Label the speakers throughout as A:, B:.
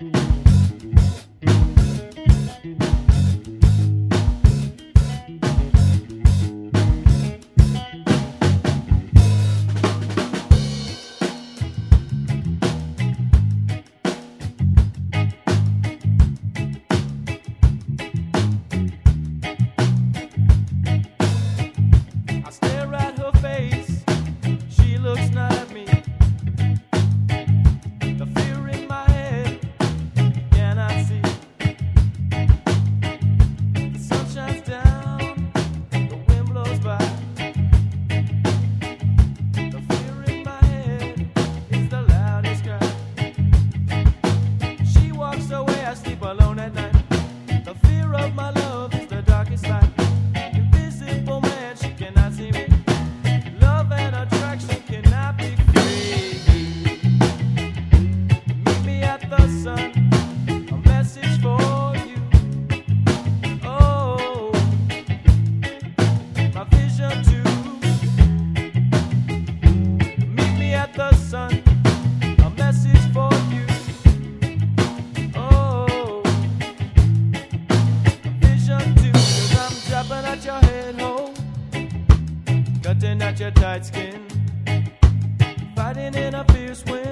A: you your tight skin, fighting in a fierce wind.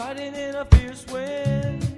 A: fighting in a fierce wind.